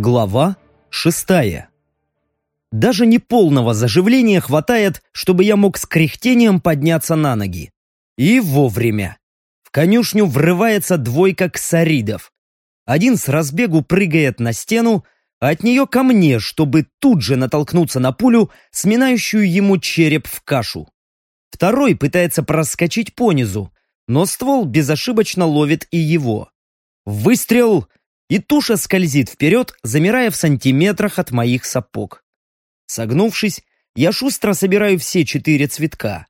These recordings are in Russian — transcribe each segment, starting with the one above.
Глава шестая. Даже неполного заживления хватает, чтобы я мог с кряхтением подняться на ноги. И вовремя. В конюшню врывается двойка ксаридов. Один с разбегу прыгает на стену, а от нее ко мне, чтобы тут же натолкнуться на пулю, сминающую ему череп в кашу. Второй пытается проскочить понизу, но ствол безошибочно ловит и его. Выстрел, и туша скользит вперед, замирая в сантиметрах от моих сапог. Согнувшись, я шустро собираю все четыре цветка.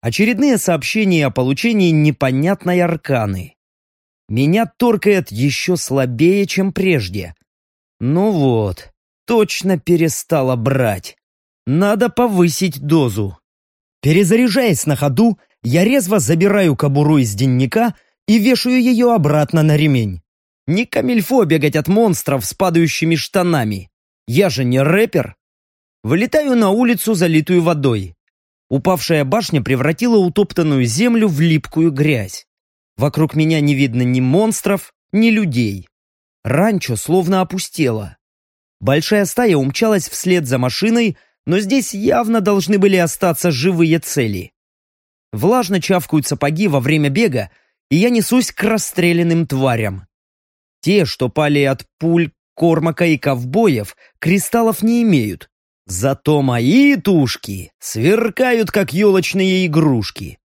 Очередные сообщения о получении непонятной арканы. Меня торкает еще слабее, чем прежде. Ну вот, точно перестала брать. Надо повысить дозу. Перезаряжаясь на ходу, я резво забираю кобуру из денника и вешаю ее обратно на ремень. Не камильфо бегать от монстров с падающими штанами. Я же не рэпер. Вылетаю на улицу, залитую водой. Упавшая башня превратила утоптанную землю в липкую грязь. Вокруг меня не видно ни монстров, ни людей. Ранчо словно опустело. Большая стая умчалась вслед за машиной, но здесь явно должны были остаться живые цели. Влажно чавкают сапоги во время бега, и я несусь к расстрелянным тварям. Те, что пали от пуль Кормака и ковбоев, кристаллов не имеют, Зато мои тушки сверкают, как елочные игрушки.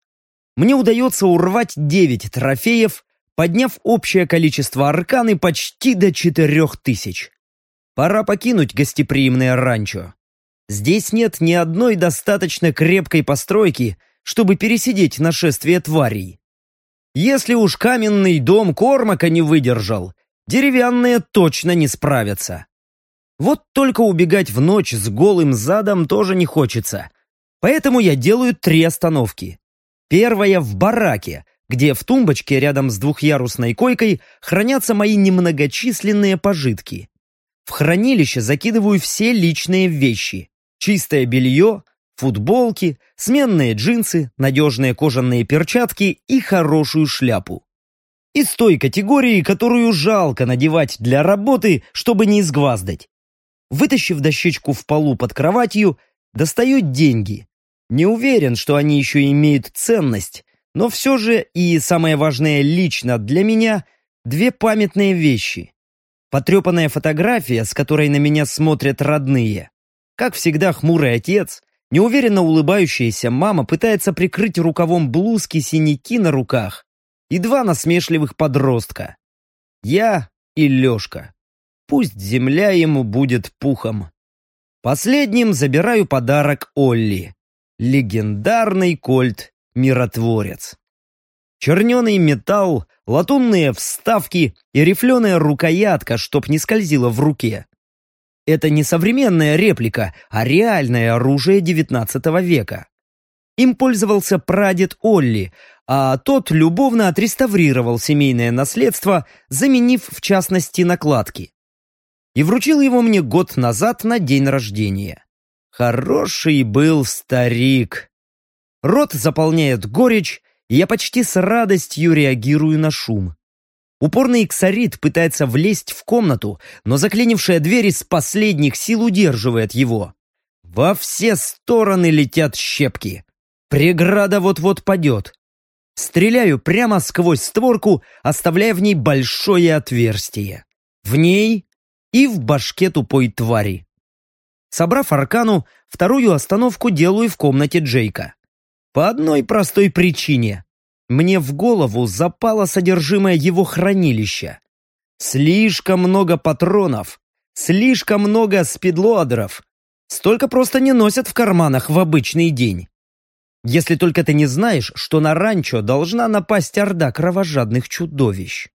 Мне удается урвать девять трофеев, подняв общее количество арканы почти до четырех тысяч. Пора покинуть гостеприимное ранчо. Здесь нет ни одной достаточно крепкой постройки, чтобы пересидеть нашествие тварей. Если уж каменный дом Кормака не выдержал, деревянные точно не справятся. Вот только убегать в ночь с голым задом тоже не хочется. Поэтому я делаю три остановки. Первая в бараке, где в тумбочке рядом с двухъярусной койкой хранятся мои немногочисленные пожитки. В хранилище закидываю все личные вещи. Чистое белье, футболки, сменные джинсы, надежные кожаные перчатки и хорошую шляпу. Из той категории, которую жалко надевать для работы, чтобы не изгваздать. Вытащив дощечку в полу под кроватью, достаю деньги. Не уверен, что они еще имеют ценность, но все же, и самое важное лично для меня, две памятные вещи. Потрепанная фотография, с которой на меня смотрят родные. Как всегда, хмурый отец, неуверенно улыбающаяся мама пытается прикрыть рукавом блузки синяки на руках и два насмешливых подростка. Я и Лешка. Пусть земля ему будет пухом. Последним забираю подарок Олли. Легендарный кольт-миротворец. Черненый металл, латунные вставки и рифленая рукоятка, чтоб не скользила в руке. Это не современная реплика, а реальное оружие XIX века. Им пользовался прадед Олли, а тот любовно отреставрировал семейное наследство, заменив в частности накладки и вручил его мне год назад на день рождения. Хороший был старик. Рот заполняет горечь, и я почти с радостью реагирую на шум. Упорный иксарит пытается влезть в комнату, но заклинившая дверь из последних сил удерживает его. Во все стороны летят щепки. Преграда вот-вот падет. Стреляю прямо сквозь створку, оставляя в ней большое отверстие. В ней и в башке тупой твари. Собрав аркану, вторую остановку делаю в комнате Джейка. По одной простой причине. Мне в голову запало содержимое его хранилища. Слишком много патронов, слишком много спидлоадеров. Столько просто не носят в карманах в обычный день. Если только ты не знаешь, что на ранчо должна напасть орда кровожадных чудовищ.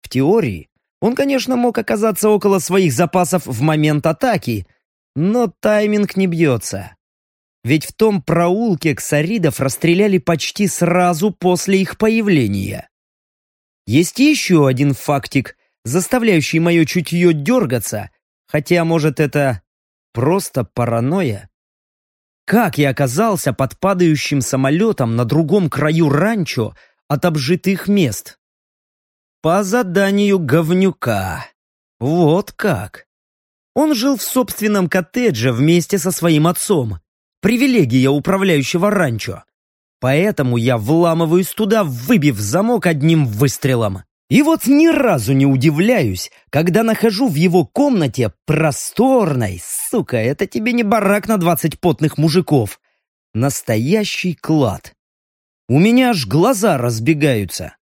В теории, он, конечно, мог оказаться около своих запасов в момент атаки, но тайминг не бьется. Ведь в том проулке ксаридов расстреляли почти сразу после их появления. Есть еще один фактик, заставляющий мое чутье дергаться, хотя, может, это просто паранойя. Как я оказался под падающим самолетом на другом краю ранчо от обжитых мест? По заданию говнюка. Вот как. Он жил в собственном коттедже вместе со своим отцом. Привилегия управляющего ранчо. Поэтому я вламываюсь туда, выбив замок одним выстрелом. И вот ни разу не удивляюсь, когда нахожу в его комнате просторной, сука, это тебе не барак на двадцать потных мужиков. Настоящий клад. У меня аж глаза разбегаются.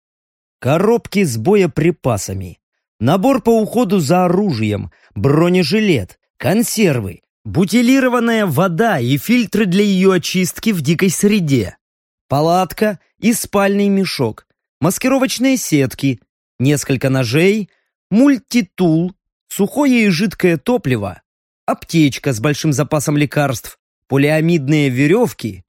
Коробки с боеприпасами, набор по уходу за оружием, бронежилет, консервы, бутилированная вода и фильтры для ее очистки в дикой среде, палатка и спальный мешок, маскировочные сетки, несколько ножей, мультитул, сухое и жидкое топливо, аптечка с большим запасом лекарств, полиамидные веревки,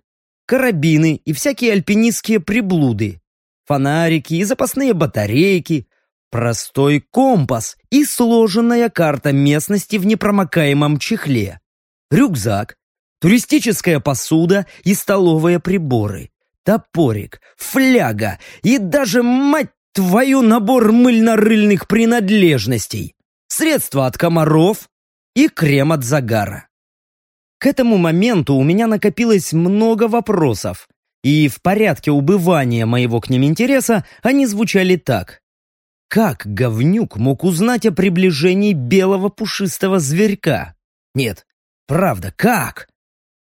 карабины и всякие альпинистские приблуды, фонарики и запасные батарейки, простой компас и сложенная карта местности в непромокаемом чехле, рюкзак, туристическая посуда и столовые приборы, топорик, фляга и даже, мать твою, набор мыльно-рыльных принадлежностей, средства от комаров и крем от загара. К этому моменту у меня накопилось много вопросов, и в порядке убывания моего к ним интереса они звучали так. Как говнюк мог узнать о приближении белого пушистого зверька? Нет, правда, как?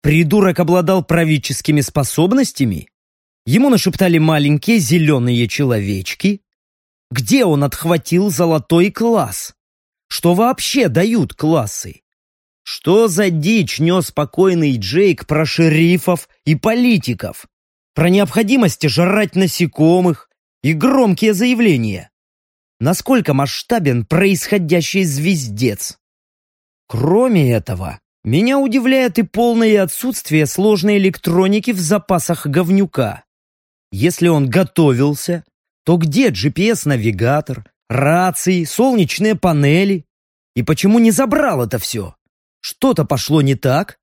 Придурок обладал правительскими способностями? Ему нашептали маленькие зеленые человечки? Где он отхватил золотой класс? Что вообще дают классы? Что за дичь нес спокойный Джейк про шерифов и политиков? Про необходимость жрать насекомых и громкие заявления? Насколько масштабен происходящий звездец? Кроме этого, меня удивляет и полное отсутствие сложной электроники в запасах говнюка. Если он готовился, то где GPS-навигатор, рации, солнечные панели? И почему не забрал это все? Что-то пошло не так?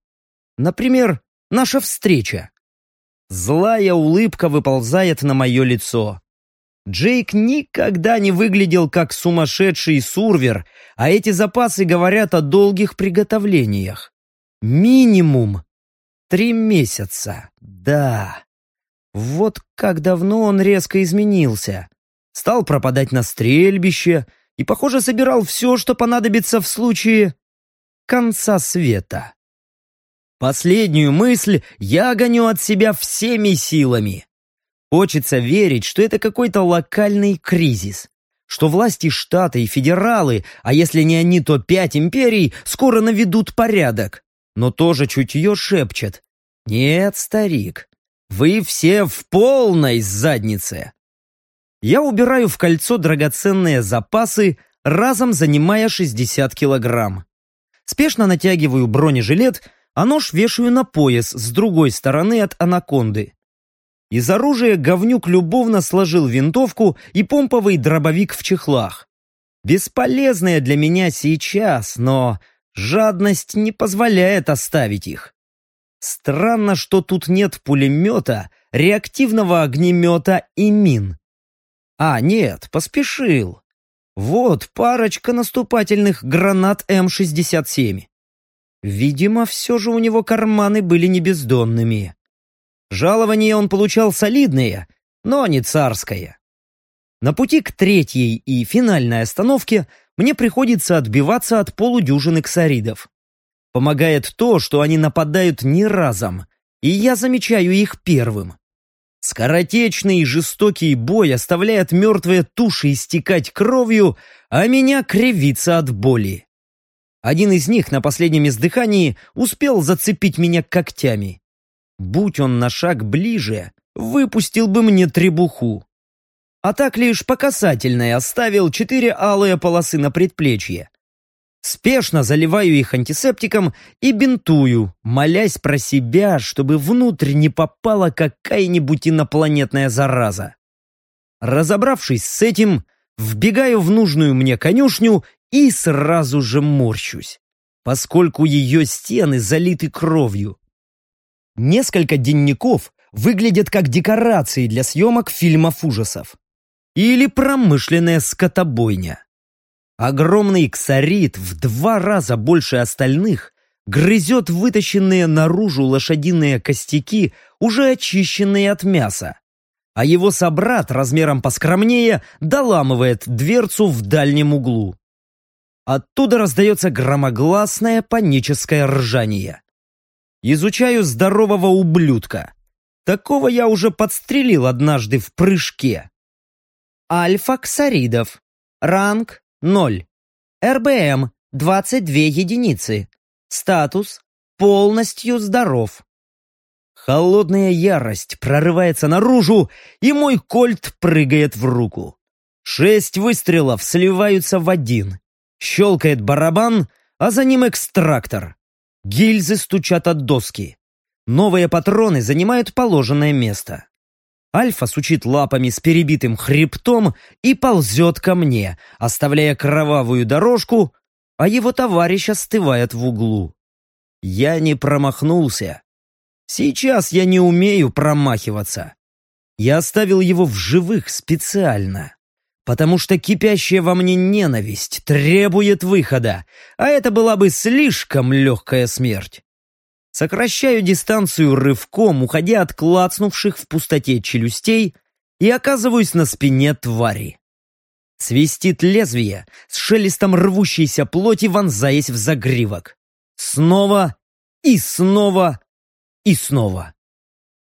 Например, наша встреча. Злая улыбка выползает на мое лицо. Джейк никогда не выглядел как сумасшедший сурвер, а эти запасы говорят о долгих приготовлениях. Минимум три месяца, да. Вот как давно он резко изменился. Стал пропадать на стрельбище и, похоже, собирал все, что понадобится в случае конца света. Последнюю мысль я гоню от себя всеми силами. Хочется верить, что это какой-то локальный кризис, что власти штата и федералы, а если не они, то пять империй, скоро наведут порядок. Но тоже чутье шепчет. Нет, старик, вы все в полной заднице. Я убираю в кольцо драгоценные запасы, разом занимая 60 килограмм. Спешно натягиваю бронежилет, а нож вешаю на пояс с другой стороны от анаконды. Из оружия говнюк любовно сложил винтовку и помповый дробовик в чехлах. Бесполезные для меня сейчас, но жадность не позволяет оставить их. Странно, что тут нет пулемета, реактивного огнемета и мин. А, нет, поспешил. Вот парочка наступательных гранат М-67. Видимо, все же у него карманы были не бездонными. Жалование он получал солидное, но не царское. На пути к третьей и финальной остановке мне приходится отбиваться от полудюжины ксаридов. Помогает то, что они нападают не разом, и я замечаю их первым. Скоротечный и жестокий бой оставляет мертвые туши истекать кровью, а меня кривиться от боли. Один из них на последнем издыхании успел зацепить меня когтями. Будь он на шаг ближе, выпустил бы мне требуху. А так лишь по касательной оставил четыре алые полосы на предплечье. Спешно заливаю их антисептиком и бинтую, молясь про себя, чтобы внутрь не попала какая-нибудь инопланетная зараза. Разобравшись с этим, вбегаю в нужную мне конюшню и сразу же морщусь, поскольку ее стены залиты кровью. Несколько денников выглядят как декорации для съемок фильмов ужасов. Или промышленная скотобойня. Огромный ксарит в два раза больше остальных грызет вытащенные наружу лошадиные костяки, уже очищенные от мяса. А его собрат, размером поскромнее, доламывает дверцу в дальнем углу. Оттуда раздается громогласное паническое ржание. Изучаю здорового ублюдка. Такого я уже подстрелил однажды в прыжке. Альфа Ксаридов. Ранг 0. РБМ 22 единицы. Статус полностью здоров. Холодная ярость прорывается наружу, и мой кольт прыгает в руку. Шесть выстрелов сливаются в один. Щелкает барабан, а за ним экстрактор. Гильзы стучат от доски. Новые патроны занимают положенное место. Альфа сучит лапами с перебитым хребтом и ползет ко мне, оставляя кровавую дорожку, а его товарищ остывает в углу. Я не промахнулся. Сейчас я не умею промахиваться. Я оставил его в живых специально потому что кипящая во мне ненависть требует выхода, а это была бы слишком легкая смерть. Сокращаю дистанцию рывком, уходя от клацнувших в пустоте челюстей, и оказываюсь на спине твари. Свистит лезвие, с шелестом рвущейся плоти вонзаясь в загривок. Снова и снова и снова.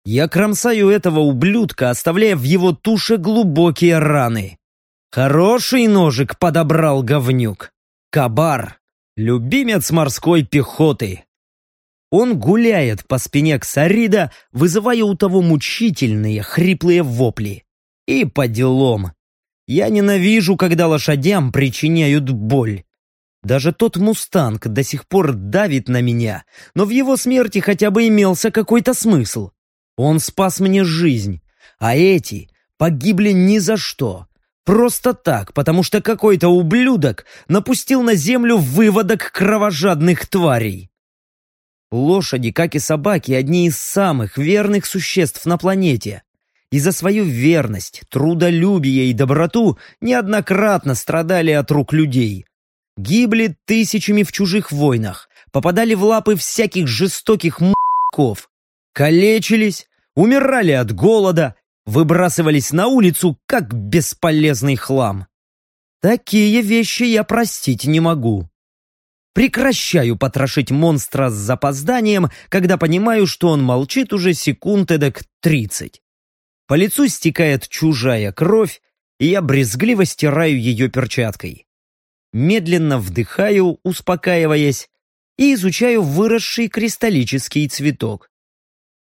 Я кромсаю этого ублюдка, оставляя в его туше глубокие раны. Хороший ножик подобрал говнюк. Кабар, любимец морской пехоты. Он гуляет по спине Ксарида, вызывая у того мучительные, хриплые вопли. И по делам. Я ненавижу, когда лошадям причиняют боль. Даже тот мустанг до сих пор давит на меня, но в его смерти хотя бы имелся какой-то смысл. Он спас мне жизнь, а эти погибли ни за что, Просто так, потому что какой-то ублюдок напустил на землю выводок кровожадных тварей. Лошади, как и собаки, одни из самых верных существ на планете. И за свою верность, трудолюбие и доброту неоднократно страдали от рук людей. Гибли тысячами в чужих войнах, попадали в лапы всяких жестоких м***ков, калечились, умирали от голода выбрасывались на улицу, как бесполезный хлам. Такие вещи я простить не могу. Прекращаю потрошить монстра с запозданием, когда понимаю, что он молчит уже секунд эдак тридцать. По лицу стекает чужая кровь, и я брезгливо стираю ее перчаткой. Медленно вдыхаю, успокаиваясь, и изучаю выросший кристаллический цветок.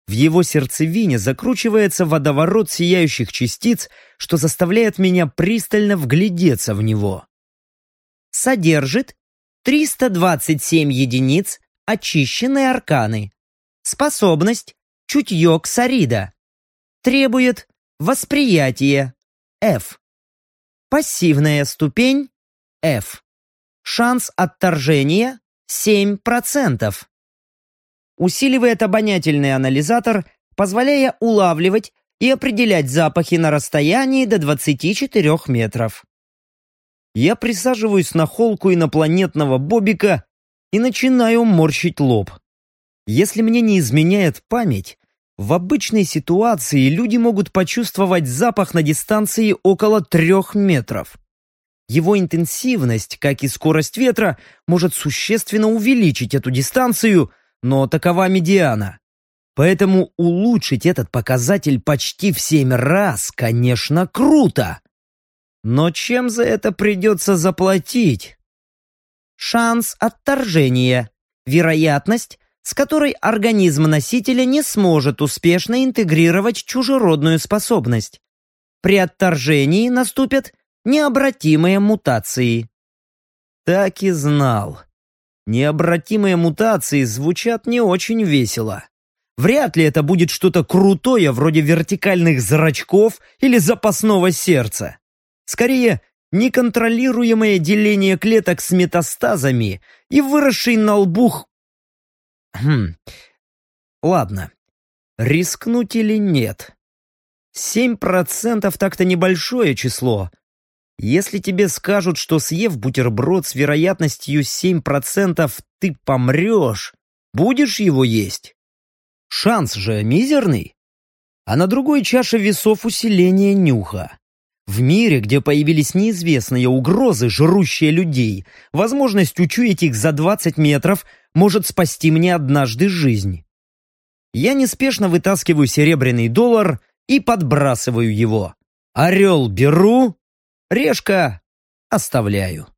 В его сердцевине закручивается водоворот сияющих частиц, что заставляет меня пристально вглядеться в него. Содержит 327 единиц очищенной арканы. Способность – чутье ксарида. Требует восприятие – F. Пассивная ступень – F. Шанс отторжения – 7% усиливает обонятельный анализатор, позволяя улавливать и определять запахи на расстоянии до 24 метров. Я присаживаюсь на холку инопланетного бобика и начинаю морщить лоб. Если мне не изменяет память, в обычной ситуации люди могут почувствовать запах на дистанции около трех метров. Его интенсивность, как и скорость ветра, может существенно увеличить эту дистанцию – но такова медиана. Поэтому улучшить этот показатель почти в семь раз, конечно, круто. Но чем за это придется заплатить? Шанс отторжения. Вероятность, с которой организм носителя не сможет успешно интегрировать чужеродную способность. При отторжении наступят необратимые мутации. Так и знал. Необратимые мутации звучат не очень весело. Вряд ли это будет что-то крутое, вроде вертикальных зрачков или запасного сердца. Скорее, неконтролируемое деление клеток с метастазами и выросший на лбу... Хм... Ладно. Рискнуть или нет? Семь процентов так-то небольшое число. Если тебе скажут, что съев бутерброд с вероятностью 7%, ты помрешь, будешь его есть? Шанс же мизерный. А на другой чаше весов усиление нюха. В мире, где появились неизвестные угрозы, жрущие людей, возможность учуять их за 20 метров может спасти мне однажды жизнь. Я неспешно вытаскиваю серебряный доллар и подбрасываю его. Орел беру, решка оставляю.